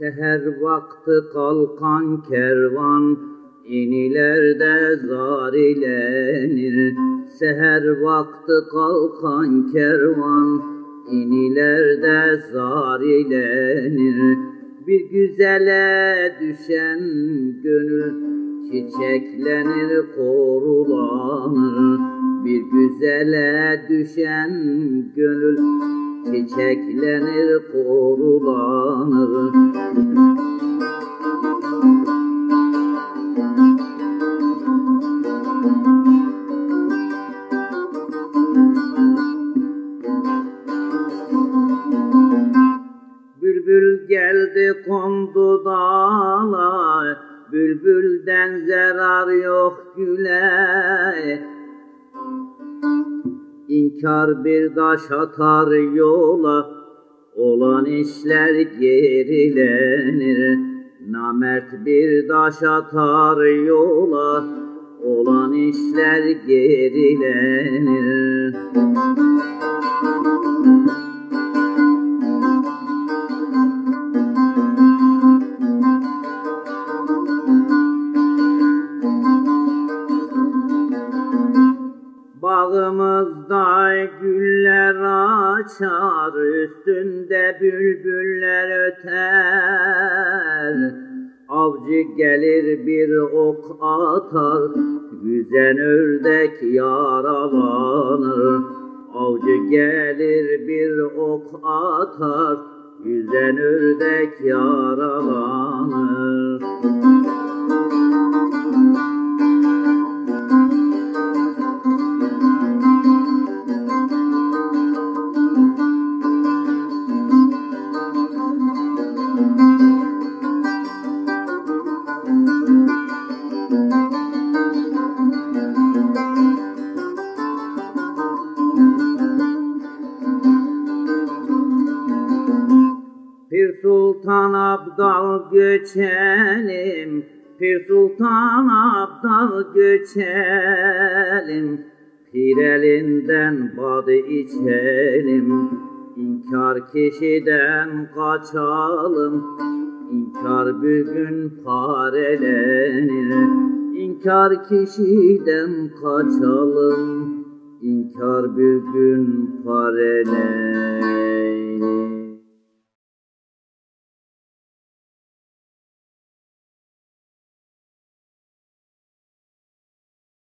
Seher vakti kalkan kervan inilerde zarilenir. Seher vakti kalkan kervan inilerde zarilenir. Bir güzele düşen gönül çiçeklenir, korulanır. Bir güzele düşen gönül çiçeklenir, korulanır. Bülbül geldi kondu dağlar, bülbülden zarar yok güle. İnkar bir taş atar yola, olan işler gerilenir. Namert bir taş atar yola, olan işler gerilenir. Bağımızda güller açar, üstünde bülbüller öter. Avcı gelir bir ok atar, yüzen ördek yaralanır. Avcı gelir bir ok atar, yüzen ördek yaralanır. Pir Sultan Abdal göçelim, Pir Sultan Abdal göçelim, Pir elinden badı içelim, İnkar kişiden kaçalım, İnkar bir gün parelenir, İnkar kişiden kaçalım, İnkar bir gün parelenir.